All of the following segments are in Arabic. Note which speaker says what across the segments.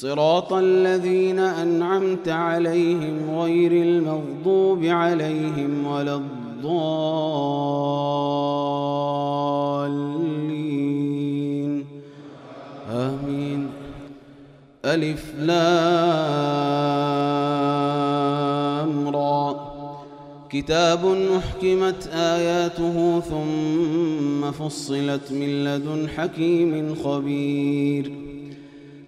Speaker 1: صراط الذين أنعمت عليهم غير المغضوب عليهم ولا الضالين آمين ألف لام را كتاب أحكمت آياته ثم فصلت من لدن حكيم خبير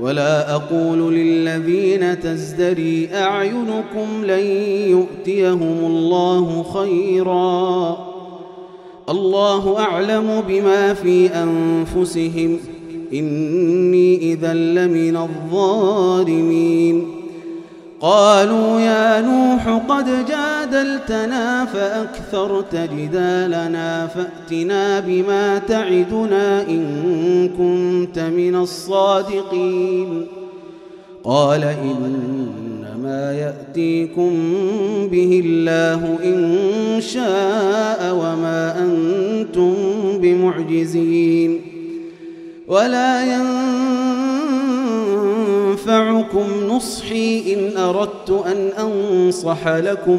Speaker 1: ولا أقول للذين تزدري أعينكم لن يؤتيهم الله خيرا الله أعلم بما في أنفسهم إني إذا لمن الظالمين قالوا يا نوح قد جاءت جادلتنا فأكثرت جدالنا فأتنا بما تعدنا إن كنت من الصادقين قال إنما يأتيكم به الله إن شاء وما أنتم بمعجزين ولا ينفعكم نصحي إن أردت أن أنصح لكم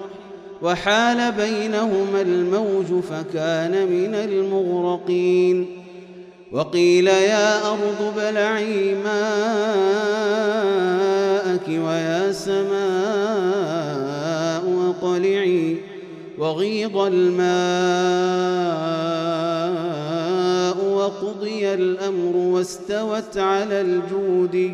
Speaker 1: وحال بينهما الموج فكان من المغرقين وقيل يا أرض بلعي ماءك ويا سماء أقلعي وغيض الماء وقضي الأمر واستوت على الجودي